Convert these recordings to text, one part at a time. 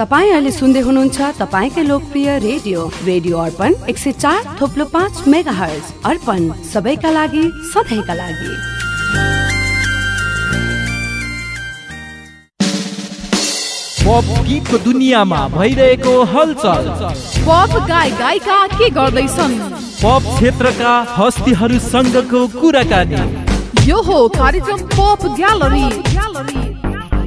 तपाईँ अहिले सुन्दै हुनुहुन्छ तपाईँकै लोकप्रिय रेडियो रेडियो अर्पण एक सय चार थोप्लो पाँच मेगा हर्ज अर्पण सबैका लागि सधैँका लागि। पप गीतको दुनियाँमा भइरहेको हलचल। पप गाय गायिका के गर्दैछन्? पप क्षेत्रका हस्तीहरूसँगको कुराकानी। यो हो कार्यक्रम pop gallery gallery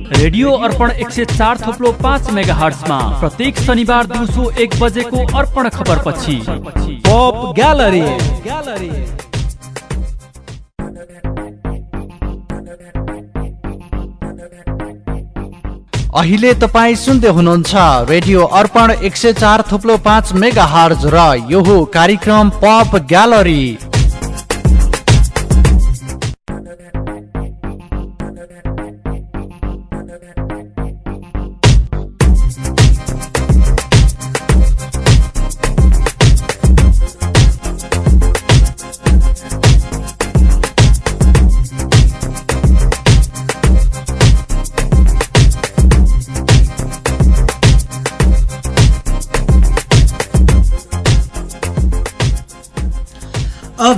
radio Arpan एक सय चार थोप्लो पाँच मेगा हर्चमा प्रत्येक शनिबार दिउँसो एक बजेको अर्पण खबर पछि पप ग्यालरी। अहिले तपाईँ सुन्दै हुनुहुन्छ रेडियो अर्पण एक सय चार थुप्लो पाँच मेगा हर्ज र यो कार्यक्रम pop gallery.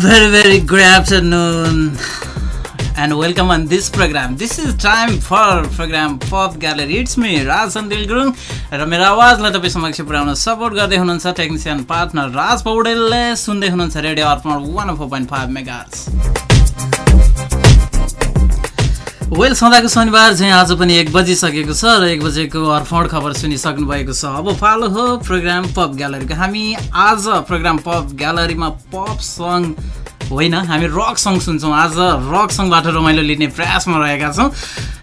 Very, very good afternoon. And welcome on this program. This is time for program Pop Gallery. It's me, Raj Sandil Gurung र मेरो आवाजलाई तपाईँ समक्ष पुर्याउन सपोर्ट गर्दै हुनुहुन्छ टेक्निसियन पार्टनर राज पौडेलले सुन्दै हुनुहुन्छ radio Arpan one four point five mega well सदाको शनिबार चाहिँ आज पनि एक बजिसकेको छ र एक बजेको अर्पण खबर सुनिसक्नु भएको छ। अब पालो हो प्रोग्राम पप ग्यालरीको हामी आज प्रोग्राम पप ग्यालरीमा पप सङ होइन हामी रक सङ सुन्छौँ। आज रक सङबाट रमाइलो लिने प्रयासमा रहेका छौँ।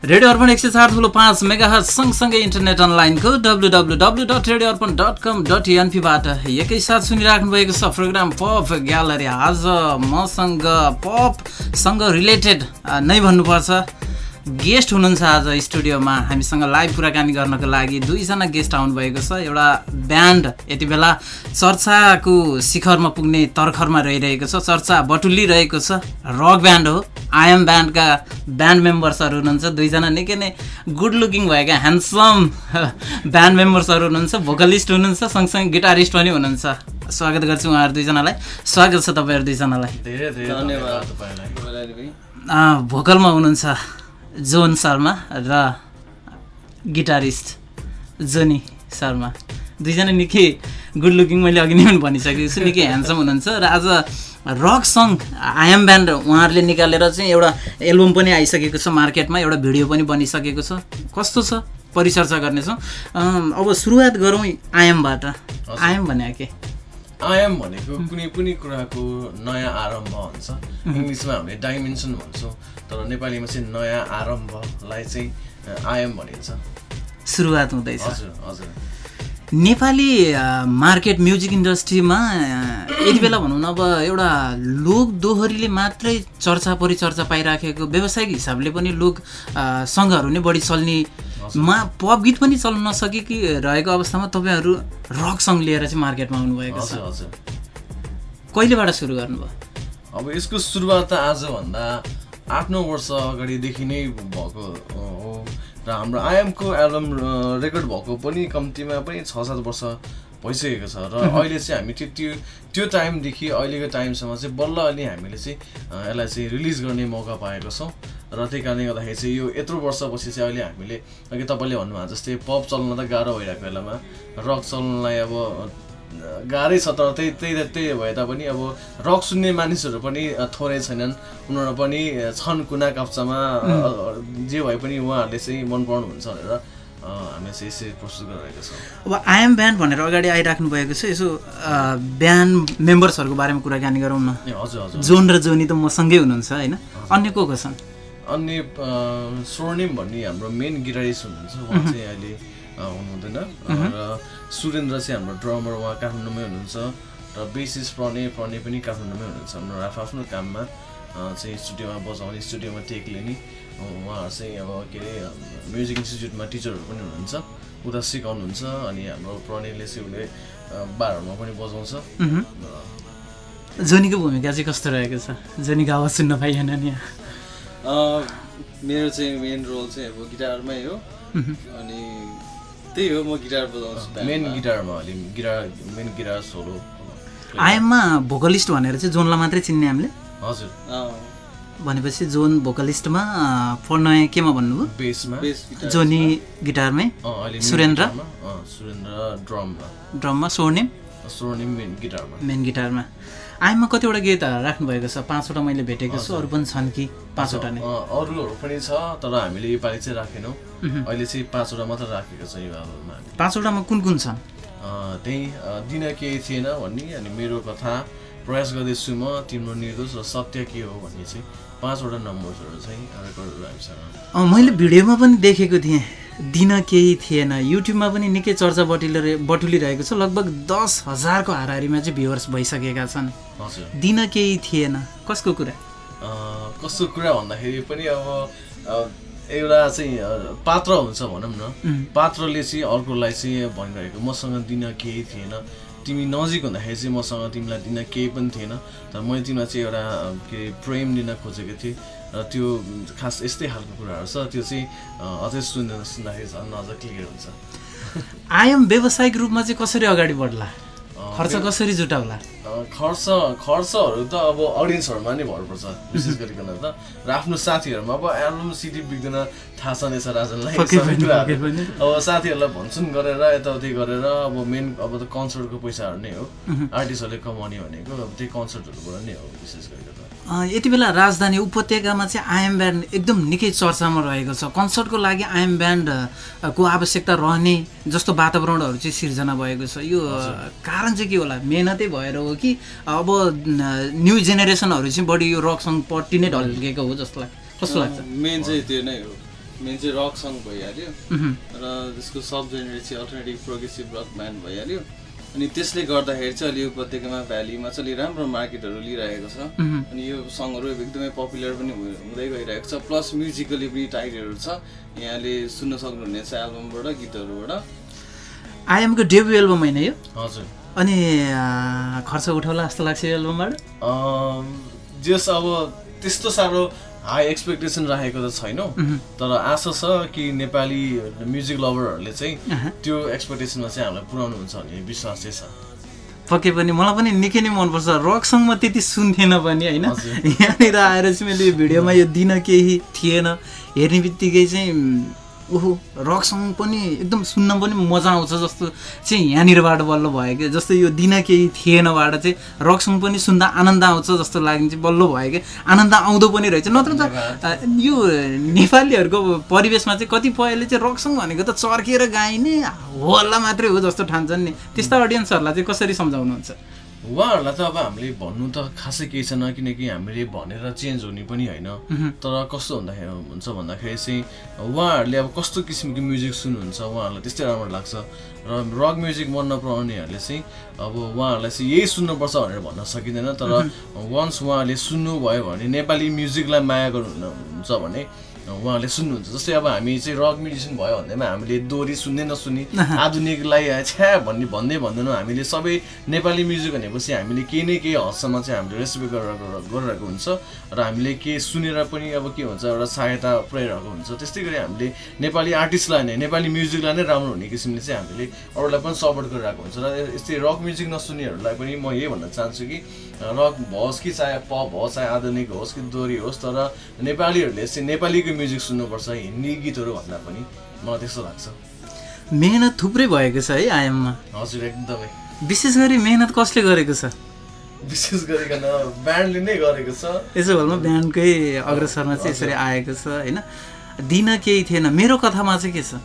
रेडियो अर्पण एक सय चार ठुलो पाँच मेगा सँगसँगै इन्टरनेट अनलाइनको W W W dot radio Arpan dot com dot एनपीबाट एकैसाथ सुनिराख्नु भएको छ प्रोग्राम पप ग्यालरी आज मसँग पपसँग रिलेटेड नै भन्नुपर्छ। गेस्ट हुनुहुन्छ आज स्टुडियोमा। हामीसँग लाइभ कुराकानी गर्नको लागि दुईजना गेस्ट आउनुभएको छ। एउटा ब्यान्ड यति बेला चर्चाको शिखरमा पुग्ने तर्खरमा रहिरहेको छ। चर्चा बटुलिरहेको छ। रक ब्यान्ड हो। आइएम ब्यान्डका ब्यान्ड मेम्बर्सहरू हुनुहुन्छ। दुईजना निकै नै गुड लुकिङ भएका ह्यान्डसम ब्यान्ड मेम्बर्सहरू हुनुहुन्छ। भोकलिस्ट हुनुहुन्छ। सँगसँगै गिटारिस्ट पनि हुनुहुन्छ। स्वागत गर्छु उहाँहरू दुईजनालाई। स्वागत छ तपाईँहरू दुईजनालाई। धन्यवाद। भोकलमा हुनुहुन्छ। जोन शर्मा र गिटारिस्ट जोनी शर्मा। दुईजना निकै गुड लुकिङ मैले अघि नै पनि भनिसकेको छु निकै ह्यान्डसम हुनुहुन्छ र आज रक सङ आइएम ब्यान्ड उहाँहरूले निकालेर चाहिँ एउटा एल्बम पनि आइसकेको छ मार्केटमा एउटा भिडियो पनि बनिसकेको छ। कस्तो छ? परिचर्चा गर्नेछौँ। अब सुरुवात गरौँ आइएमबाट आइएम भने के? आयाम भनेको कुनै पनि कुराको नयाँ आरम्भ भन्छ इङ्ग्लिसमा हामीले डाइमेन्सन भन्छौँ तर नेपालीमा चाहिँ नयाँ आरम्भलाई चाहिँ आयाम भनिन्छ। सुरुवात हुँदैछ। हजुर हजुर। नेपाली मार्केट म्युजिक इन्डस्ट्रीमा यति बेला भनौँ न अब एउटा लोक दोहोरीले मात्रै चर्चा परिचर्चा पाइराखेको व्यावसायिक हिसाबले पनि लोक सङ्घहरू नै बढी चल्ने मा पप गीत पनि चल्न नसकेकी रहेको अवस्थामा तपाईँहरू रक सङ लिएर चाहिँ मार्केटमा आउनुभएको छ। हजुर हजुर। कहिलेबाट सुरु गर्नुभयो? अब यसको सुरुवात त आजभन्दा आठ नौ वर्ष अगाडिदेखि नै भएको हो। र हाम्रो आयामको एल्बम रेकर्ड भएको पनि कम्तीमा पनि छ सात वर्ष भइसकेको छ। र अहिले चाहिँ हामी त्यो त्यो त्यो टाइमदेखि अहिलेको टाइमसम्म चाहिँ बल्ल अलि हामीले चाहिँ यसलाई चाहिँ रिलिज गर्ने मौका पाएको छौँ। र त्यही कारणले गर्दाखेरि चाहिँ यो यत्रो वर्षपछि चाहिँ अहिले हामीले अघि तपाईँले भन्नुभएको जस्तै पप चल्न त गाह्रो भइरहेको बेलामा रक चल्नलाई अब गाह्रै छ तर त्यही त्यही त्यही भए तापनि अब रक सुन्ने मानिसहरू पनि थोरै छैनन्। उनीहरू पनि छन् कुना काप्चामा जे भए पनि उहाँहरूले चाहिँ मन पराउनुहुन्छ भनेर हामीले चाहिँ यसरी प्रस्तुत गरिरहेको छौँ। अब आइएम ब्यान्ड भनेर अगाडि आइराख्नु भएको छ यसो ब्यान्ड मेम्बर्सहरूको बारेमा कुराकानी गरौँ न। हजुर हजुर। जोन र जोनी त मसँगै हुनुहुन्छ होइन? अन्य को को छन्? अन्य स्वर्णिम भन्ने हाम्रो मेन गिटारिस्ट हुनुहुन्छ उहाँ चाहिँ अहिले हुनुहुँदैन। र सुरेन्द्र चाहिँ हाम्रो ड्रमर उहाँ काठमाडौँमै हुनुहुन्छ। र बेसिस प्रणय प्रणय पनि काठमाडौँमै हुनुहुन्छ। उनीहरू आफ्नो काममा चाहिँ स्टुडियोमा बजाउने स्टुडियोमा टेक लिने उहाँहरू चाहिँ अब के अरे म्युजिक इन्स्टिच्युटमा टिचरहरू पनि हुनुहुन्छ उता सिकाउनुहुन्छ अनि हाम्रो प्रणयले चाहिँ उसले बारहरूमा पनि बजाउँछ। जोनीको भूमिका चाहिँ कस्तो रहेको छ? जोनीको आवाज सुन्न पाइएन नि। मेरो चाहिँ मेन रोल चाहिँ अब गिटारमै हो। अनि त्यही हो म गिटार बजाउँछु मेन गिटारमा अलि गिटार मेन गिटार सोलो आइएममा भोकलिस्ट भनेर चाहिँ जोनलाई मात्रै चिन्ने हामीले? हजुर। अँ, भनेपछि जोन भोकलिस्टमा पढ्न केमा भन्नुभयो? बेसमा जोनी गिटारमै अँ, अहिले मेन सुरेन्द्र? सुरेन्द्र ड्रममा ड्रममा स्वर्णिम स्वर्णिम मेन गिटारमा मेन गिटारमा आइएममा कतिवटा गीत राख्नुभएको छ? पाँचवटा मैले भेटेको छु अरू पनि छन् कि पाँचवटा नै? अरूहरू पनि छ तर हामीले योपालि चाहिँ राखेनौँ। अहिले चाहिँ पाँचवटा मात्र राखेको छ यो एल्बममा पाँचवटामा कुन कुन छन्? त्यही दिन केही थिएन भन्ने अनि मेरो कथा। प्रयास गर्दैछु म तिम्रो निर्दोष र सत्य के हो भन्ने चाहिँ। पाँचवटा नम्बर्सहरू चाहिँ रेकर्डहरू हामीसँग। मैले भिडियोमा पनि देखेको थिएँ। दिन केही थिएन। युट्युबमा पनि निकै चर्चा बटुली बटुलिरहेको छ। लगभग दस हजारको हाराहारीमा चाहिँ भ्युवर्स भइसकेका छन्। दिन केही थिएन। कसको कुरा? अँ, कस्तो कुरा भन्दाखेरि पनि अब एउटा चाहिँ पात्र हुन्छ भनौँ न। पात्रले चाहिँ अर्कोलाई चाहिँ भनिरहेको मसँग दिन केही थिएन। तिमी नजिक हुँदाखेरि चाहिँ मसँग तिमीलाई दिन केही पनि थिएन। तर मैले तिमीलाई चाहिँ एउटा के प्रेम दिन खोजेको थिएँ। त्यो खास यस्तै खालको कुराहरू छ त्यो चाहिँ अझै सुन्दा सुन्दाखेरि झन् अझ क्लियर हुन्छ। आयम व्यावसायिक रूपमा चाहिँ कसरी अगाडि बढ्ला? खर्च कसरी जुटाउला? खर्च खर्चहरू त अब अडियन्सहरूमा नै भर पर्छ विशेष गरिकन त। र आफ्नो साथीहरूमा अब एल्बम सिडी बिग्दैन थाहा राजनलाई पनि, कुराहरू। पक्कै पनि। अब साथीहरूलाई भन्छन् गरेर यताउति गरेर अब मेन अब त कन्सर्टको पैसाहरू नै हो। आर्टिस्टहरूले कमाउने भनेको अब त्यही कन्सर्टहरूबाट नै हो विशेष अँ, यति बेला राजधानी उपत्यकामा चाहिँ आइएम ब्यान्ड एकदम निकै चर्चामा रहेको छ। कन्सर्टको लागि आइएम ब्यान्ड अ, को आवश्यकता रहने जस्तो वातावरणहरू चाहिँ सिर्जना भएको छ। यो कारण चाहिँ के होला? मेहनतै भएर हो कि अब न्यू जेनेरेसनहरू चाहिँ बढी यो रक सङपट्टि नै ढल्केको हो जस्तो लाग्छ कस्तो लाग्छ? मेन चाहिँ त्यो नै हो। मेन चाहिँ रक सङ भइहाल्यो। र त्यसको सब जेनेरेट चाहिँ अल्टरनेटिभ प्रोग्रेसिभ रक ब्यान्ड भइहाल्यो। अनि त्यसले गर्दाखेरि चाहिँ अलि उपत्यकामा भ्यालीमा चाहिँ अलि राम्रो मार्केटहरू लिइरहेको छ। अनि यो सङहरू एकदमै पपुलर पनि हुँदै गइरहेको छ। प्लस म्युजिकली पनि टाइटहरू छ। यहाँले सुन्न सक्नुहुनेछ एल्बमबाट गीतहरूबाट। आइएमको डेब्यु एल्बम होइन यो? हजुर। अनि खर्च उठाउला जस्तो लाग्छ यो एल्बमबाट? जस अब त्यस्तो साह्रो हाई एक्सपेक्टेसन राखेको त छैनौँ तर आशा छ कि नेपाली म्युजिक लभरहरूले चाहिँ त्यो एक्सपेक्टेसनमा चाहिँ हामीलाई पुऱ्याउनु हुन्छ भन्ने विश्वास चाहिँ छ। पक्कै पनि मलाई पनि निकै नै मनपर्छ। रक सङ म त्यति सुन्थेन पनि होइन। यहाँनिर आएर चाहिँ मैले यो भिडियोमा यो दिन केही थिएन। हेर्ने बित्तिकै चाहिँ ओहो रक सङ पनि एकदम सुन्न पनि मजा आउँछ जस्तो चाहिँ यहाँनिरबाट बल्ल भयो क्या। जस्तो यो दिन केही थिएनबाट चाहिँ रक सङ पनि सुन्दा आनन्द आउँछ जस्तो लाग्ने चाहिँ बल्ल भयो क्या। आनन्द आउँदो पनि रहेछ। नत्र त यो नेपालीहरूको परिवेशमा चाहिँ कतिपयले चाहिँ रक सङ भनेको त चर्किएर गाइने हल्ला मात्रै हो जस्तो ठान्छन् नि। त्यस्ता अडियन्सहरूलाई चाहिँ कसरी सम्झाउनुहुन्छ? उहाँहरूलाई त अब हामीले भन्नु त खासै केही छैन किनकि हामीले भनेर चेन्ज हुने पनि होइन। तर कस्तो हुँदाखेरि हुन्छ भन्दाखेरि चाहिँ उहाँहरूले अब कस्तो किसिमको म्युजिक सुन्नुहुन्छ उहाँहरूलाई त्यस्तै राम्रो लाग्छ। र रक म्युजिक मन नपराउनेहरूले चाहिँ अब उहाँहरूलाई चाहिँ यही सुन्नुपर्छ भनेर भन्न सकिँदैन। तर वन्स उहाँहरूले सुन्नुभयो भने नेपाली म्युजिकलाई माया गर्नुहुन्छ भने उहाँहरूले सुन्नुहुन्छ। जस्तै अब हामी चाहिँ रक म्युजिसियन भयो भन्दैमा हामीले दोहोरी सुन्दै नसुनी आधुनिकलाई छ्या भन्ने भन्दै भन्दैनौँ। हामीले सबै नेपाली म्युजिक भनेपछि हामीले केही न केही हदसम्म चाहिँ हामीले रेस्पेक्ट गरेर गरिरहेको हुन्छ र हामीले के सुनेर पनि अब के हुन्छ एउटा सहायता पुऱ्याइरहेको हुन्छ। त्यस्तै गरी हामीले नेपाली आर्टिस्टलाई नै नेपाली म्युजिकलाई नै राम्रो हुने किसिमले चाहिँ हामीले अरूलाई पनि सपोर्ट गरिरहेको हुन्छ। र यस्तै रक म्युजिक नसुन्नेहरूलाई पनि म यही भन्न चाहन्छु कि रक होस् कि चाहे पप होस् चाहे आधुनिक होस् कि दोहोरी होस् तर नेपालीहरूले चाहिँ नेपालीको म्युजिक सुन्नुपर्छ हिन्दी गीतहरू भन्दा पनि। मलाई त्यस्तो लाग्छ। मेहनत थुप्रै भएको छ है आयाममा। हजुर एकदमै। विशेष गरी मेहनत कसले गरेको छ? विशेष गरिकन ब्यान्डले नै गरेको छ। यसो भरमा बिहानकै अग्रसरमा चाहिँ यसरी आएको छ होइन? दिन केही थिएन। मेरो कथामा चाहिँ के छ?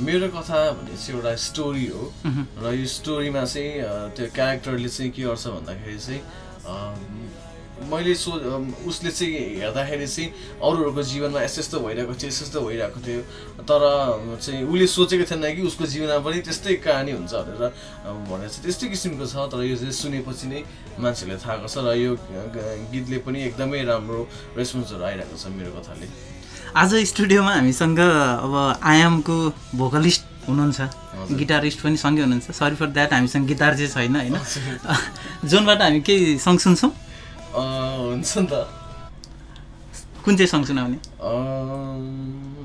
मेरो कथा भने चाहिँ एउटा स्टोरी हो। र यो स्टोरीमा चाहिँ त्यो क्यारेक्टरले चाहिँ के गर्छ भन्दाखेरि चाहिँ मैले सो उसले चाहिँ हेर्दाखेरि चाहिँ अरूहरूको जीवनमा यस्तो यस्तो भइरहेको थियो यस्तो यस्तो भइरहेको थियो। तर चाहिँ उसले सोचेको थिएन कि उसको जीवनमा पनि त्यस्तै कहानी हुन्छ भनेर भनेर चाहिँ त्यस्तै किसिमको छ तर यो चाहिँ सुनेपछि नै मान्छेहरूले थाहा गर्छ र यो गीतले पनि एकदमै राम्रो रेस्पोन्सहरू आइरहेको छ मेरो कथाले। आज स्टुडियोमा हामीसँग अब आयामको भोकलिस्ट हुनुहुन्छ। गिटारिस्ट पनि सँगै हुनुहुन्छ। सरी फर द्याट हामीसँग गिटार चाहिँ छैन होइन? जोनबाट हामी केही सङ सुन्छौँ? हुन्छ नि त। कुन चाहिँ सङ सुनाउने?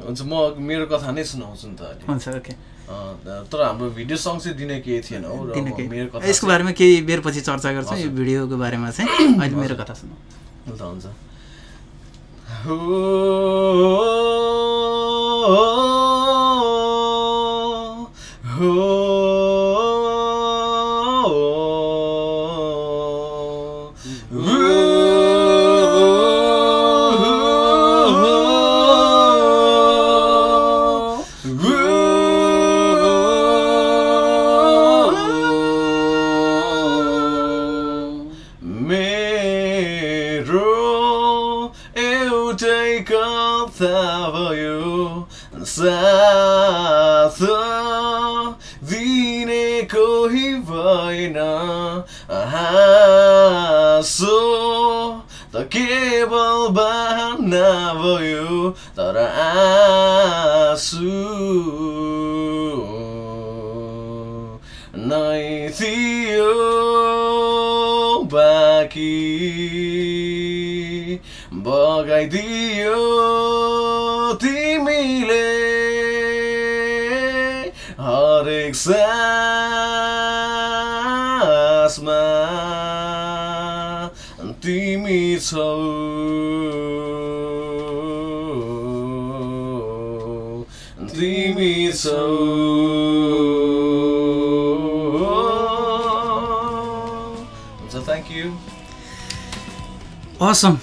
हुन्छ म मेरो कथा नै सुनाउँछु नि त हुन्छ ओके। तर हाम्रो भिडियो सङ्ग चाहिँ दिने केही थिएन हो मेरो कथा यसको बारेमा केही बेर पछि चर्चा गर्छौँ। यो भिडियोको बारेमा चाहिँ अहिले मेरो कथा सुनौ हुन्छ हुन्छ। Thank you Assam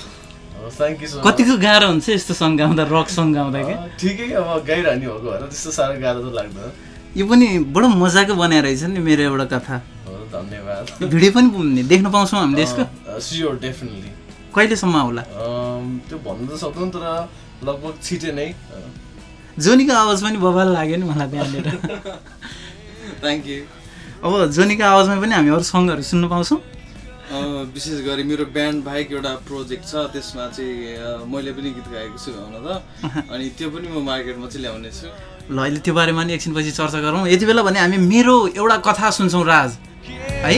thank you so कतिको गाह्रो हुन्छ यस्तो सङ्ग गाउँदा रक सङ्ग गाउँदा कि? ठिकै अब गाइरहने भएको भएर त्यस्तो साह्रो गाह्रो त लाग्दैन। यो पनि बडो मजाको बनाएर रहेछ नि मेरो एउटा कथा। धन्यवाद। भिडियो पनि पुग्ने- देख्न पाउँछौँ हामीले यसको? स्योर डेफिनेटली कहिलेसम्म होला? त्यो भन्नु त सक्दैन तर लगभग छिटै नै। जोनीको आवाज पनि बबाल लाग्यो नि मलाई बिहाननिर थ्याङ्क यू अब जोनीको आवाजमा पनि हामी अरू सङ्गहरू सुन्न पाउँछौँ। विशेष गरी मेरो ब्यान्ड बाहेक एउटा प्रोजेक्ट छ त्यसमा चाहिँ मैले पनि गीत गाएको छु हुन त। अनि त्यो पनि म मार्केटमा चाहिँ ल्याउने छु। ल अहिले त्यो बारेमा नि एकछिनपछि चर्चा गरौँ। यति बेला भने हामी मेरो एउटा कथा सुन्छौँ राज। है?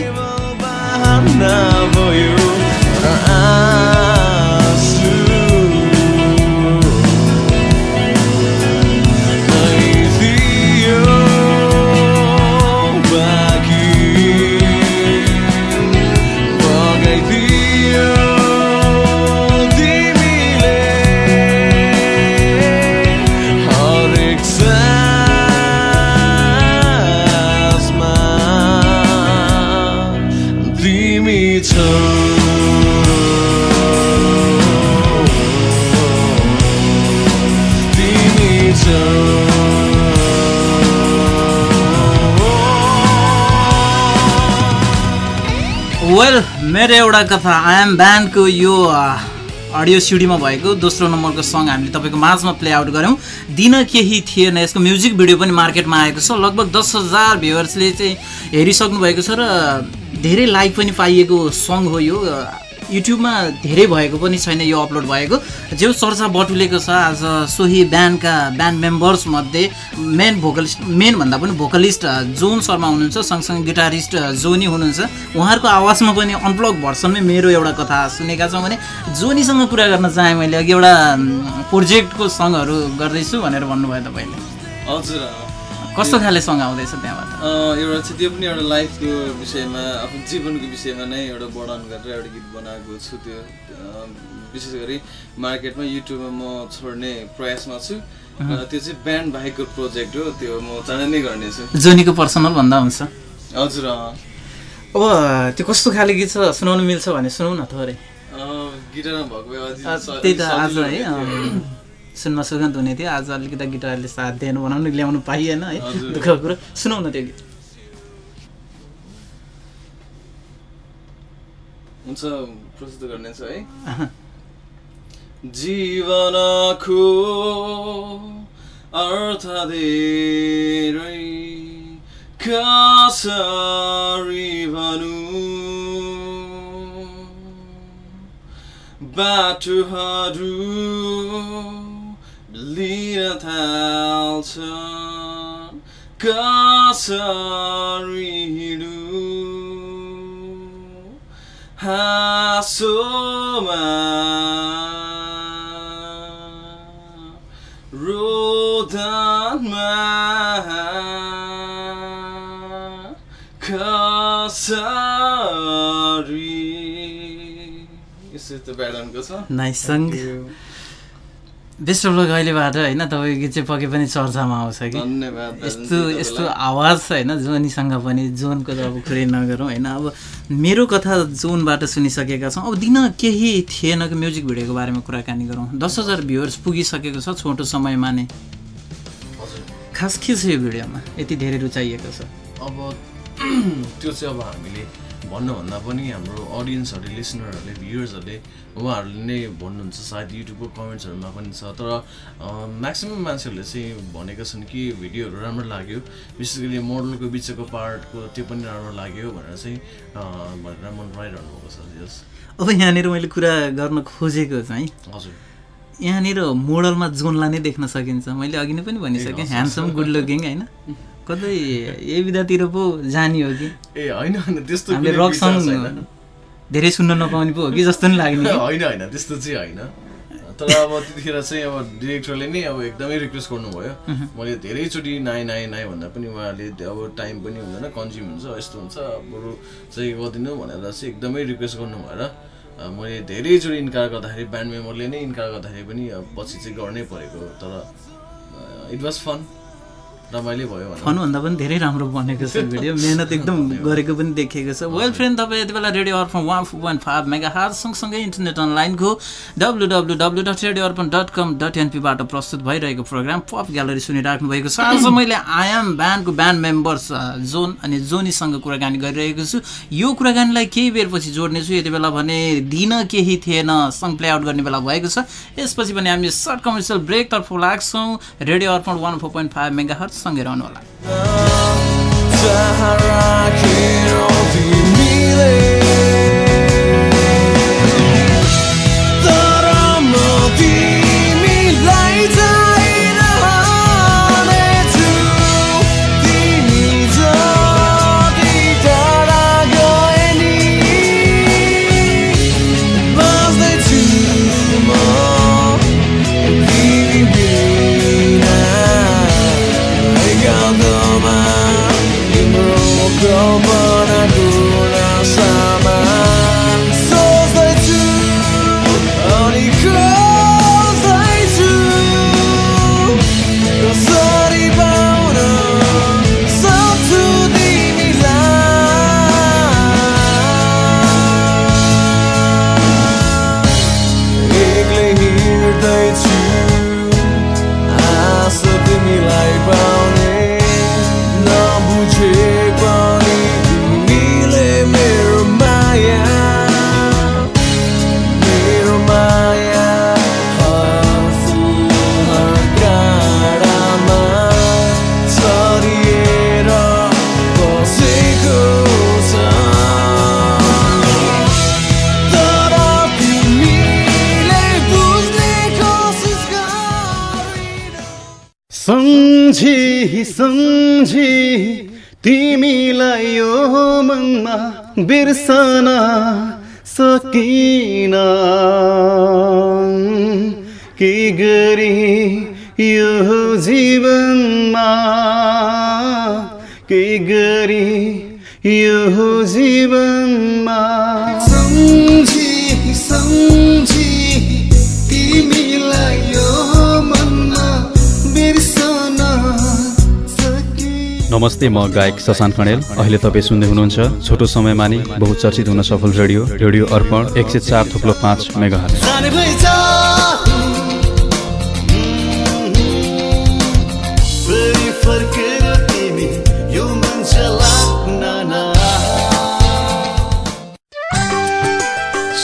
वेल मेरो एउटा कथा आइएम ब्यान्डको यो अडियो सिडीमा भएको दोस्रो नम्बरको सङ्ग हामीले तपाईँको माझमा प्ले आउट गऱ्यौँ। दिन केही थिएन यसको म्युजिक भिडियो पनि मार्केटमा आएको छ। लगभग दस हजार भ्युवर्सले चाहिँ हेरिसक्नु भएको छ र धेरै लाइक पनि पाइएको सङ्ग हो यो। युट्युबमा धेरै भएको पनि छैन यो अपलोड भएको। जो चर्चा बटुलेको छ आज सोही ब्यान्डका ब्यान्ड मेम्बर्स मध्ये मेन भोकलिस्ट मेन भन्दा पनि भोकलिस्ट जोन शर्मा हुनुहुन्छ सँगसँगै गिटारिस्ट जोनी हुनुहुन्छ। उहाँहरूको आवाजमा पनि अनब्लक भर्सनमै मेरो एउटा कथा सुनेका छौँ भने जोनीसँग कुरा गर्न चाहेँ मैले अघि एउटा प्रोजेक्टको सङ्गहरू गर्दैछु भनेर भन्नुभयो तपाईँले। हजुर। कस्तो खाले सङ्ग आउँदैछ त्यहाँबाट? अ, एउटा चाहिँ त्यो पनि एउटा लाइफको विषयमा आफ्नो जीवनको विषयमा नै एउटा वर्णन गरेर एउटा गीत बनाएको छु त्यो। विशेष गरी मार्केटमा युट्युबमा म छोड्ने प्रयासमा छु। र त्यो चाहिँ ब्यान्ड बाहेकको प्रोजेक्ट हो त्यो म चाँडै नै गर्नेछु। जोनीको पर्सनल भन्दा हुन्छ। हजुर अब त्यो कस्तो खाले गीत छ? सुनाउनु मिल्छ भने सुनौ न थोरै। अ, गिटारमा भएको त्यही त आज है सुनमा सुगन्ध हुने थियो। आज अलिकति गिटारले साथ दिएन बनाउनु ल्याउनु पाइएन है। दुःखको कुरो। सुनौ न त्यो गीत। हुन्छ प्रस्तुत गर्नेछ है। जीवनको अर्थ धेरै कसरी भनौँ बाटोहरू लिन थाल्छ कसरी हिँडौँ हाँसोमा रोदनमा यसो त प्याटर्नको छ nice song best of luck अहिलेबाट होइन तपाईँको गीत चाहिँ पक्कै पनि चर्चामा आउँछ कि? यस्तो यस्तो आवाज छ होइन जोनीसँग पनि जोनको त अब कुरै नगरौँ होइन। अब मेरो कथा जोनबाट सुनिसकेका छौँ। अब दिन केही थिएन कि म्युजिक भिडियोको बारेमा कुराकानी गरौँ। दस हजार भ्युवर्स पुगिसकेको छ छोटो समयमा नै खास के छ यो भिडियोमा? यति धेरै रुचाइएको छ। अब त्यो चाहिँ अब हामीले भन्नुभन्दा पनि हाम्रो अडियन्सहरूले लिसनरहरूले भ्युवर्सहरूले उहाँहरूले नै भन्नुहुन्छ। सायद युट्युबको कमेन्ट्सहरूमा पनि छ। तर म्याक्सिमम् मान्छेहरूले चाहिँ भनेका छन् कि भिडियोहरू राम्रो लाग्यो। विशेष गरी मोडलको बिचको पार्टको त्यो पनि राम्रो लाग्यो भनेर चाहिँ भनेर मन पराइरहनु भएको छ। यस। अब यहाँनिर मैले कुरा गर्न खोजेको चाहिँ हजुर। यहाँनिर मोडलमा जोनलाई नै देख्न सकिन्छ। मैले अघि नै पनि भनिसकेँ ह्यान्डसम गुड लुकिङ होइन? कतै यही विधातिर पो जाने हो कि? ए होइन होइन त्यस्तो हामीले रक सङ। धेरै सुन्न नपाउने पो हो कि जस्तो नि लाग्ने। होइन होइन त्यस्तो चाहिँ होइन। तर अब त्यतिखेर चाहिँ अब डिरेक्टरले नै अब एकदमै रिक्वेस्ट गर्नुभयो। मैले धेरैचोटि नाइ नाइ नाइ भन्दा पनि उहाँले अब टाइम पनि हुँदैन कन्ज्युम हुन्छ यस्तो हुन्छ। बरु चाहिँ गरिदिनु भनेर चाहिँ एकदमै रिक्वेस्ट गर्नु भएर अ, मैले धेरैचोटि इन्कार गर्दाखेरि ब्यान्ड मेम्बरले नै इन्कार गर्दाखेरि पनि पछि चाहिँ गर्नै परेको तर इट वाज फन रमाइलो भयो भनौँ फन भन्दा पनि धेरै राम्रो बनेको छ भिडियो। मेहनत एकदम गरेको पनि देखिएको छ। वेल फ्रेन्ड तपाईँ यति बेला radio Arpan one four point five mega हार सँगसँगै इन्टरनेट अनलाइनको W W W dot radio Arpan dot com dot एनपीबाट प्रस्तुत भइरहेको प्रोग्राम पप ग्यालरी सुनिराख्नु भएको छ। आज मैले आयाम ब्यान्डको ब्यान्ड मेम्बर्स जोन अनि जोनीसँग कुराकानी गरिरहेको छु। यो कुराकानीलाई केही बेरपछि जोड्नेछु। यति बेला भने दिन केही थिएन। सङ्ग प्ले आउट गर्ने बेला भएको छ। यसपछि पनि हामी सर्ट कमर्सियल ब्रेकतर्फ लाग्छौँ। Radio Arpan one four point five mega hot सँगै रहनुहोला सम्झी तिमीलाई यो मनमा बिर्सन सकिन। के गरी यो जीवनमा? के गरी यो जीवनमा? नमस्ते म गायक शशान खणेल अहिले तपाईँ सुन्दै हुनुहुन्छ छोटो समयमा नै बहुचर्चित हुन सफल रेडियो रेडियो अर्पण एक सय चार थुप्लो पाँच मेगा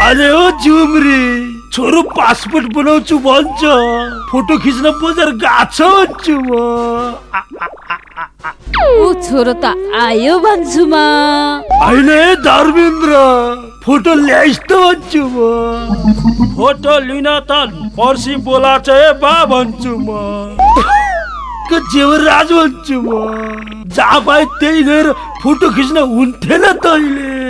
अरे ओ जुमरी छोरो पासपोर्ट बनाउँछु भन्छ। फोटो खिच्न बजार गएको छ भन्छु म। ऊ छोरो त आयो भन्छु म। होइन धर्मेन्द्र फोटो ल्याइस् त भन्छु म। फोटो लिन त पर्सि बोलाछ है बा भन्छु म। जेवराज भन्छु म? जहाँ पाए त्यही गएर फोटो खिच्न हुन्थेन तैँले।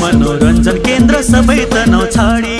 मनोरञ्जन केन्द्र सबै तनाउ छाडी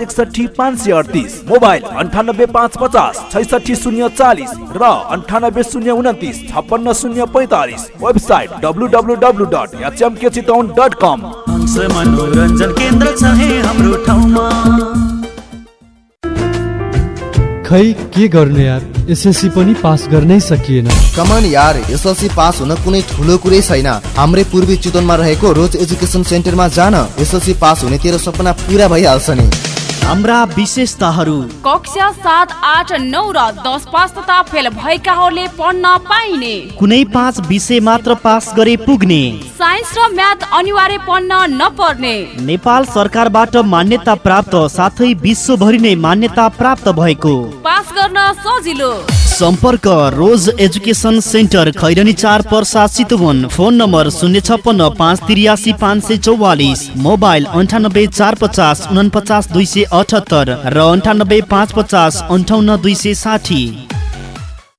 एकसठी पाँच सय अडतिस। मोबाइल अन्ठानब्बे पाँच पचास छैसठी शून्य चालिस र अन्ठानब्बे शून्य उन्तिस छप्पन्न शून्य पैँतालिस। Website W W W dot HMK Chitwan dot com मनोरञ्जन केन्द्र छ है हाम्रो ठाउँमा। खै के गर्ने यार? एसएससी पनि पास गर्नै सकिएन। कमान यार एसएलसी पास हुन कुनै ठुलो कुरै छैन। हाम्रै पूर्वी चितवनमा रहेको रोज एजुकेसन सेन्टरमा जान एसएलसी पास हुने तेरो सपना पुरा भइहाल्छ नि। हाम्रा विशेषताहरू। कक्षा सात आठ नौ र दस पास तथा फेल भएकाहरूले पढ्न पाइने। कुनै पाँच विषय मात्र पास गरे पुग्ने। साइन्स र म्याथ अनिवार्य पढ्न नपर्ने। नेपाल सरकारबाट मान्यता प्राप्त साथै विश्वभरि नै मान्यता प्राप्त भएको। पास गर्न सजिलो। सम्पर्क रोज एजुकेसन सेन्टर खैरनी चार पर्सा चितवन। फोन नम्बर शून्य छप्पन्न पाँच त्रियासी पाँच सय चौवालिस। मोबाइल अन्ठानब्बे चार पचास उनपचास दुई सय अठहत्तर र अन्ठानब्बे पाँच पचास अन्ठाउन्न दुई सय साठी।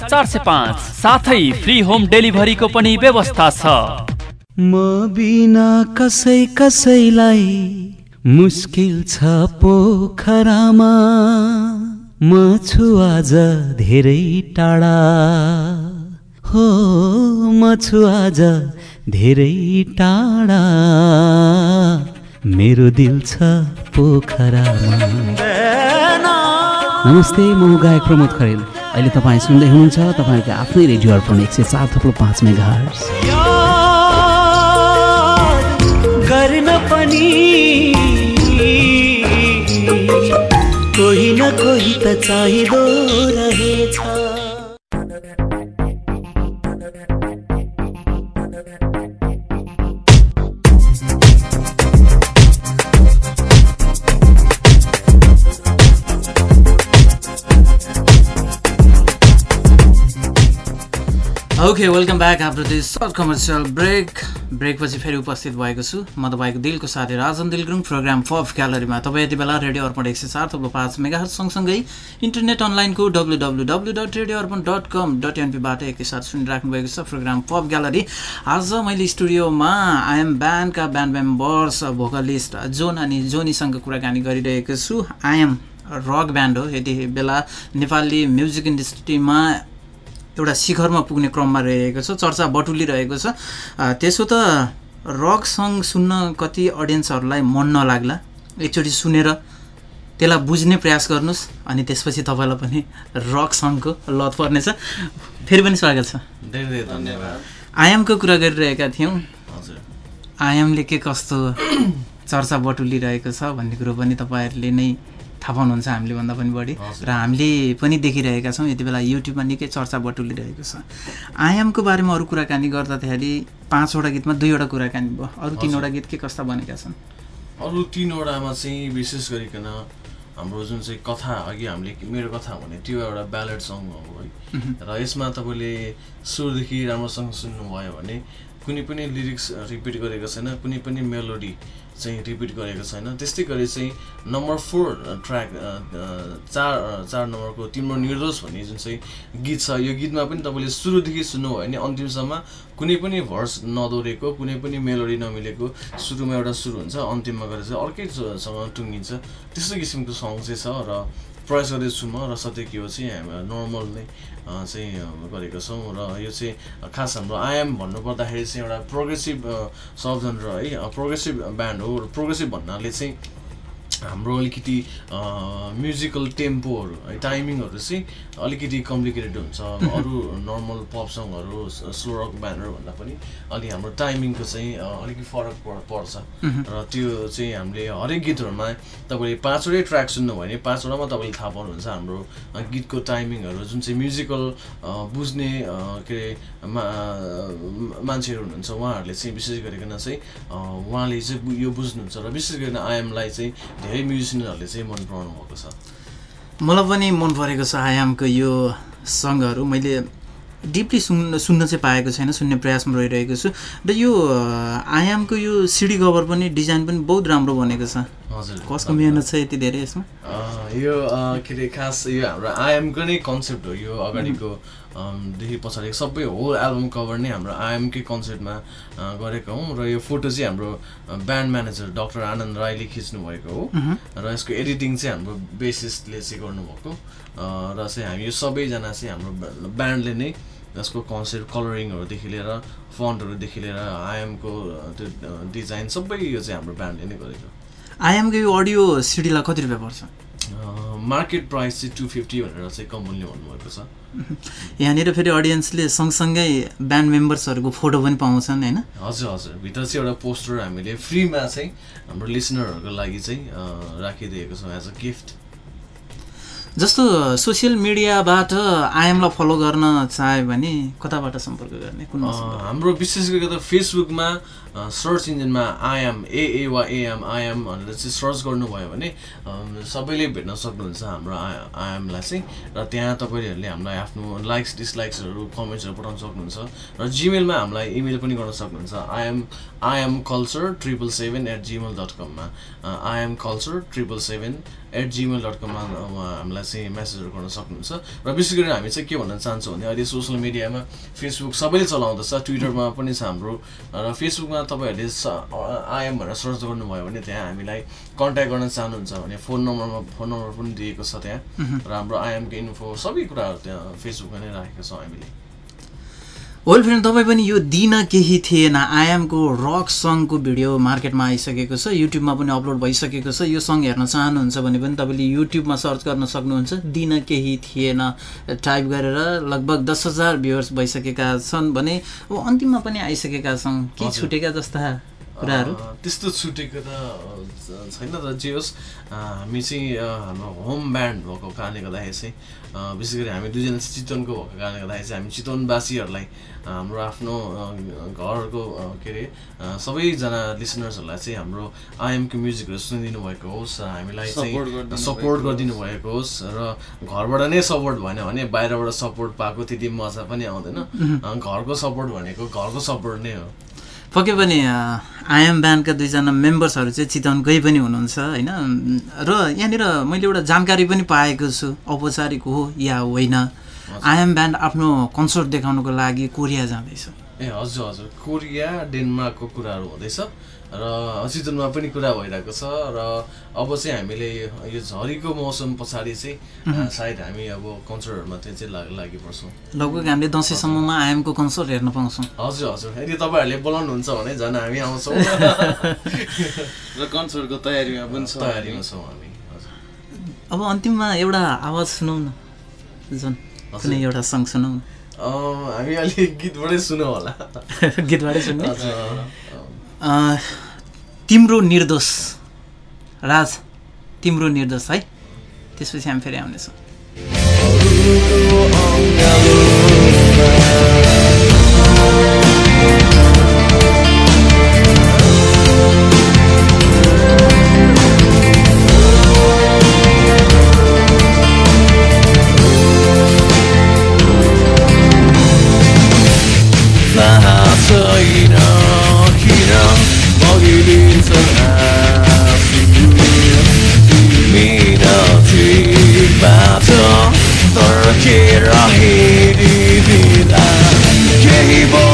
चार सय पाँच। साथै फ्री होम डेलिभरीको पनि व्यवस्था छ। म बिना कसै कसैलाई मुस्किल छ पोखरामा। म छु आज धेरै टाढा। हो म छु आज धेरै टाढा। मेरो दिल छ पोखरामा। नमस्ते म गायक प्रमोद खरेल। अहिले तपाईँ सुन्दै हुनुहुन्छ तपाईँको आफ्नै रेडियो अर्पण एक सय चार थुप्रो पाँच मेगा गर्न okay welcome back after this short commercial break ब्रेकपछि फेरि उपस्थित भएको छु। म तपाईँको दिलको साथी राजन दिल गुरुङ प्रोग्राम पफ ग्यालरीमा तपाईँ यति बेला रेडियो अर्पण एक सय चार थप्लो पाँच मेगा सँगसँगै इन्टरनेट अनलाइनको W W W dot radio Arpan dot com dot एनपीबाट एकैसाथ सुनिराख्नु भएको छ प्रोग्राम पफ ग्यालरी आज मैले स्टुडियोमा आइएम ब्यान्डका ब्यान्ड मेम्बर्स भोकलिस्ट जोन अनि जोनीसँग कुराकानी गरिरहेको छु। आइएम रक ब्यान्ड हो। यति बेला नेपाली म्युजिक इन्डस्ट्रीमा एउटा शिखरमा पुग्ने क्रममा रहेको छ चर्चा बटुलिरहेको छ। त्यसो त रक सङ्ग सुन्न कति अडियन्सहरूलाई मन नलाग्ला। एकचोटि सुनेर त्यसलाई बुझ्ने प्रयास गर्नुहोस् अनि त्यसपछि तपाईँलाई पनि रक सङ्गको लत पर्नेछ। फेरि पनि स्वागत छ। धेरै धेरै धन्यवाद। आयामको कुरा गरिरहेका थियौँ? हजुर। आयामले के कस्तो चर्चा बटुलिरहेको छ भन्ने कुरो पनि तपाईँहरूले नै थाहा पाउनुहुन्छ हामीले भन्दा पनि बढी। र हामीले पनि देखिरहेका छौँ यति बेला युट्युबमा निकै चर्चा बटुलिरहेको छ। आयामको बारेमा अरू कुराकानी गर्दाखेरि पाँचवटा गीतमा दुईवटा कुराकानी भयो। अरू तिनवटा गीत के कस्ता बनेका छन्? अरू तिनवटामा चाहिँ विशेष गरिकन हाम्रो जुन चाहिँ कथा अघि हामीले मेरो कथा भने त्यो एउटा ब्यालेड सङ हो है। र यसमा तपाईँले सुरदेखि राम्रोसँग सुन्नुभयो भने कुनै पनि लिरिक्स रिपिट गरेको छैन कुनै पनि मेलोडी चाहिँ रिपिट गरेको छैन। त्यस्तै गरी चाहिँ नम्बर फोर ट्र्याक चार चार नम्बरको तिम्रो निर्दोष भन्ने जुन चाहिँ गीत छ यो गीतमा पनि तपाईँले सुरुदेखि सुन्नुभयो भने अन्तिमसम्म कुनै पनि भर्स नदोरेको कुनै पनि मेलोडी नमिलेको सुरुमा एउटा सुरु हुन्छ अन्तिममा गएर चाहिँ अर्कैसँग टुङ्गिन्छ। त्यस्तो किसिमको सङ चाहिँ छ र प्रयास गर्दैछु म र सत्य के हो चाहिँ हामी नर्मल नै चाहिँ गरेको छौँ र यो चाहिँ खास हाम्रो आयाम भन्नुपर्दाखेरि चाहिँ एउटा प्रोग्रेसिभ सब जनर है प्रोग्रेसिभ ब्यान्ड हो प्रोग्रेसिभ भन्नाले चाहिँ हाम्रो अलिकति म्युजिकल टेम्पोहरू है टाइमिङहरू चाहिँ अलिकति कम्प्लिकेटेड हुन्छ। अरू नर्मल पप सङहरू स्लो रक ब्यान्डहरू भन्दा पनि अलिक हाम्रो टाइमिङको चाहिँ अलिकति फरक पर- पर्छ। र त्यो चाहिँ हामीले हरेक गीतहरूमा तपाईँले पाँचवटै ट्र्याक सुन्नुभयो भने पाँचवटामा तपाईँले थाहा पाउनुहुन्छ हाम्रो गीतको टाइमिङहरू जुन चाहिँ म्युजिकल बुझ्ने के अरे मा मान्छेहरू हुनुहुन्छ उहाँहरूले चाहिँ विशेष गरिकन चाहिँ उहाँले चाहिँ यो बुझ्नुहुन्छ। र विशेष गरिकन आइएमलाई चाहिँ धेरै म्युजिसियनहरूले चाहिँ मन पराउनु भएको छ। मलाई पनि मन परेको छ आयामको यो सङ्गहरू। मैले डिपली सुन्न सुन्न चाहिँ पाएको छैन सुन्ने प्रयासमा रहिरहेको छु। र यो आयामको यो सिडी कभर पनि डिजाइन पनि बहुत राम्रो बनेको छ। कसको मेहनत छ यति धेरै यसमा? यो के अरे खास यो हाम्रो आइएमको नै कन्सेप्ट हो यो अगाडिको देखि पछाडि सबै होल एल्बम कभर नै हाम्रो आइएमकै कन्सेप्टमा गरेको हौँ र यो फोटो चाहिँ हाम्रो ब्यान्ड म्यानेजर डक्टर आनन्द राईले खिच्नु भएको हो। र यसको एडिटिङ चाहिँ हाम्रो बेसिसले चाहिँ गर्नुभएको। र चाहिँ हामी यो सबैजना चाहिँ हाम्रो ब्या- ब्यान्डले नै यसको कन्सेप्ट कलरिङहरूदेखि लिएर फन्टहरूदेखि लिएर आइएमको त्यो डिजाइन सबै यो चाहिँ हाम्रो ब्यान्डले नै गरेको। आयामको यो अडियो सिडीलाई कति रुपियाँ पर्छ? मार्केट प्राइस चाहिँ टु फिफ्टी भनेर चाहिँ कमनले भन्नुभएको छ। यहाँनिर फेरि अडियन्सले सँगसँगै ब्यान्ड मेम्बर्सहरूको फोटो पनि पाउँछन् होइन? हजुर हजुर। भित्र चाहिँ एउटा पोस्टर हामीले फ्रीमा चाहिँ हाम्रो लिसनरहरूको लागि चाहिँ राखिदिएको छौँ एज अ गिफ्ट जस्तो सोसियल मिडियाबाट आयामलाई फलो गर्न चाह्यो भने कताबाट सम्पर्क गर्ने? कुन हाम्रो विशेष गरी त फेसबुकमा सर्च इन्जिनमा आइएम एए वा एएम आइएम भनेर चाहिँ सर्च गर्नुभयो भने अम, सबैले भेट्न सक्नुहुन्छ हाम्रो आइ आइएमलाई चाहिँ। र त्यहाँ तपाईँहरूले हामीलाई आफ्नो लाइक्स डिसलाइक्सहरू कमेन्ट्सहरू पठाउन सक्नुहुन्छ। र जिमेलमा हामीलाई इमेल पनि गर्न सक्नुहुन्छ। IM IM culture triple seven at Gmail dot कममा IM culture triple seven at Gmail dot कममा हामीलाई चाहिँ मेसेजहरू गर्न सक्नुहुन्छ। र विशेष गरी हामी चाहिँ के भन्न चाहन्छौँ भने अहिले सोसियल मिडियामा फेसबुक सबैले चलाउँदछ ट्विटरमा पनि छ हाम्रो। र फेसबुकमा तपाईँहरूले स आइएम भनेर सर्च गर्नुभयो भने त्यहाँ हामीलाई कन्ट्याक्ट गर्न चाहनुहुन्छ भने फोन नम्बरमा फोन नम्बर पनि दिएको छ त्यहाँ। र हाम्रो आइएमको इन्फो सबै कुराहरू त्यहाँ फेसबुकमा नै राखेका छौँ हामीले होल फ्रेन्ड तपाईँ पनि यो दिन केही थिएन। आयामको रक सङको भिडियो मार्केटमा आइसकेको छ युट्युबमा पनि अपलोड भइसकेको छ। यो सङ हेर्न चाहनुहुन्छ भने पनि तपाईँले युट्युबमा सर्च गर्न सक्नुहुन्छ दिन केही थिएन। टाइप गरेर लगभग दस हजार भ्युवर्स भइसकेका छन् भने अब अन्तिममा पनि आइसकेका छन्। के। छुटेका जस्ता? कुराहरू? त्यस्तो छुटेको त छैन तर जे होस्। हामी चाहिँ हाम्रो होम ब्यान्ड भएको कारणले गर्दाखेरि चाहिँ विशेष गरी हामी दुईजना चितवनको भएको कारणले गर्दाखेरि चाहिँ हामी चितवनवासीहरूलाई हाम्रो आफ्नो घरको के अरे सबैजना लिसनर्सहरूलाई चाहिँ हाम्रो आइएमको म्युजिकहरू सुनिदिनु भएको होस् र हामीलाई चाहिँ सपोर्ट गरिदिनु भएको होस्। र घरबाट नै सपोर्ट भएन भने बाहिरबाट सपोर्ट पाएको त्यति मजा पनि आउँदैन। घरको सपोर्ट भनेको घरको सपोर्ट नै हो। पक्कै पनि आयाम ब्यान्डका दुईजना मेम्बर्सहरू चाहिँ चितवनकै पनि हुनुहुन्छ होइन? र यहाँनिर मैले एउटा जानकारी पनि पाएको छु औपचारिक हो या होइन? आयाम ब्यान्ड आफ्नो कन्सर्ट देखाउनुको लागि कोरिया जाँदैछ। ए हजुर हजुर। कोरिया डेनमार्कको कुराहरू हुँदैछ। र सिजनमा पनि कुरा भइरहेको छ र अब चाहिँ हामीले यो झरीको मौसम पछाडि चाहिँ सायद हामी अब कन्सर्टहरूमा चाहिँ चाहिँ लागि लागि पर्छौँ। लगभग हामीले दसैँसम्ममा आयामको कन्सर्ट हेर्न पाउँछौँ। हजुर हजुर। यदि तपाईँहरूले बोलाउनुहुन्छ भने झन् हामी आउँछौँ। र कन्सर्टको तयारीमा पनि छ तयारीमा छौँ हामी। हजुर। अब अन्तिममा एउटा आवाज सुनौ न जुन कुनै एउटा सङ सुनौ न। अ, हामी अलिक गीतबाटै सुनौँ होला। गीतबाटै सुन्ने? हजुर। अँ, तिम्रो निर्दोष। राज तिम्रो निर्दोष है। त्यसपछि हामी फेरि आउनेछौँ। तर्केर हिँडिदिँदा केही बोल्न सक्दिन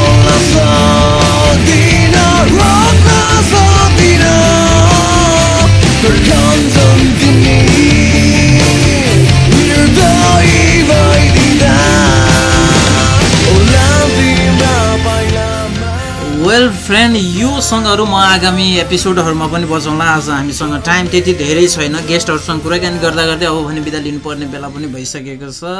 फ्रेन्ड यो सङ्गहरू म आगामी एपिसोडहरूमा पनि बजाउँला। आज हामीसँग टाइम त्यति धेरै छैन। गेस्टहरूसँग कुराकानी गर्दा गर्दै अब भने बिदा लिनुपर्ने बेला पनि भइसकेको छ।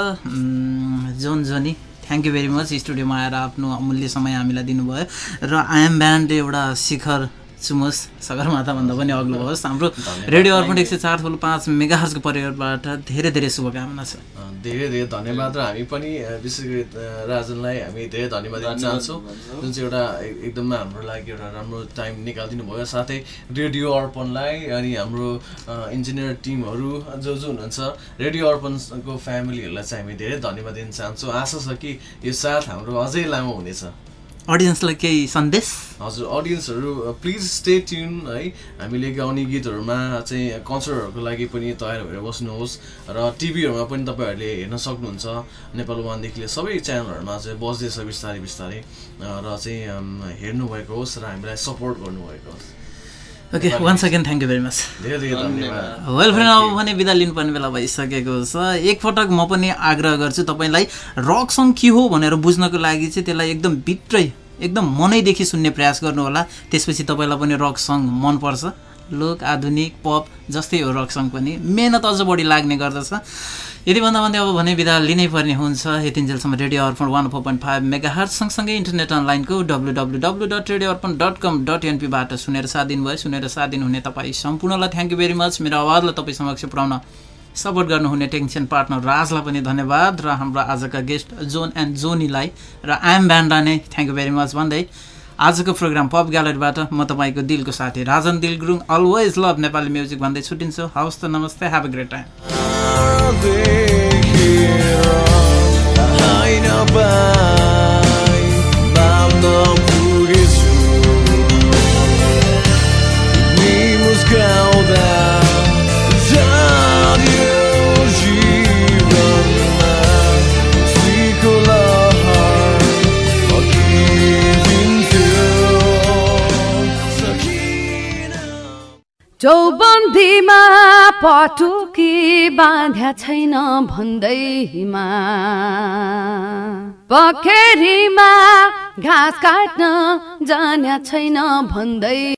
John Johnny thank you very much स्टुडियोमा आएर आफ्नो अमूल्य समय हामीलाई दिनुभयो। र आइएम ब्यान्ड एउटा शिखर चुमोस् सगरमाथाभन्दा पनि अग्लो होस्। हाम्रो रेडियो अर्पण एक सय चार थुलो पाँच मेगाहरको परिवारबाट धेरै धेरै शुभकामना छ। धेरै धेरै धन्यवाद र हामी पनि विशेष गरी राजनलाई हामी धेरै धन्यवाद दिन चाहन्छौँ। जुन चाहिँ एउटा एकदमै हाम्रो लागि एउटा राम्रो टाइम निकालिदिनु भयो। साथै रेडियो अर्पणलाई अनि हाम्रो इन्जिनियर टिमहरू जो जो हुनुहुन्छ रेडियो अर्पणको फ्यामिलीहरूलाई चाहिँ हामी धेरै धन्यवाद दिन चाहन्छौँ। आशा छ कि यो साथ हाम्रो अझै लामो हुनेछ। अडियन्सलाई केही सन्देश? हजुर अडियन्सहरू प्लिज स्टे ट्युन है। हामीले गाउने गीतहरूमा चाहिँ कन्सर्टहरूको लागि पनि तयार भएर बस्नुहोस् र टिभीहरूमा पनि तपाईँहरूले हेर्न सक्नुहुन्छ। नेपाल वानदेखि सबै च्यानलहरूमा चाहिँ बस्दैछ बिस्तारै बिस्तारै र चाहिँ हेर्नुभएको होस् र हामीलाई सपोर्ट गर्नुभएको होस्। Okay once again thank you very much well friend अब भने बिदा लिनुपर्ने बेला भइसकेको छ। एकपटक म पनि आग्रह गर्छु तपाईँलाई रक सङ के हो भनेर बुझ्नको लागि चाहिँ त्यसलाई एकदम भित्रै एकदम मनैदेखि सुन्ने प्रयास गर्नुहोला। त्यसपछि तपाईँलाई पनि रक सङ मनपर्छ। लोक आधुनिक पप जस्तै हो रक पनि। मेहनत अझ बढी लाग्ने गर्दछ। यति भन्दा भन्दै अब भने बिदा लिनै पर्ने हुन्छ। यतिन्जेलसम्म radio Arpan one four point five mega hurt सँगसँगै इन्टरनेट अनलाइनको W W W dot radio Arpan dot com dot एनपीबाट सुनेर साथ दिनुभयो सुनेर साथ दिनुहुने तपाईँ सम्पूर्णलाई थ्याङ्क यू भेरी मच मेरो आवाजलाई तपाईँ समक्ष पुऱ्याउन सपोर्ट गर्नुहुने टेन्सन पार्टनर राजलाई पनि धन्यवाद। र हाम्रो आजका गेस्ट जोन एन्ड जोनीलाई र आइएम ब्यान्डलाई नै थ्याङ्क यू भेरी मच भन्दै आजको प्रोग्राम पप ग्यालरीबाट म तपाईँको दिलको साथी Rajan Dil Gurung always love Nepali music भन्दै छुट्टिन्छु हवस् त नमस्ते ह्याभ अ ग्रेट टाइम चौबन्दीमा पटुकी बाँध्या छैन भन्दैमा। पखेरीमा घाँस काट्न जान्या छैन भन्दै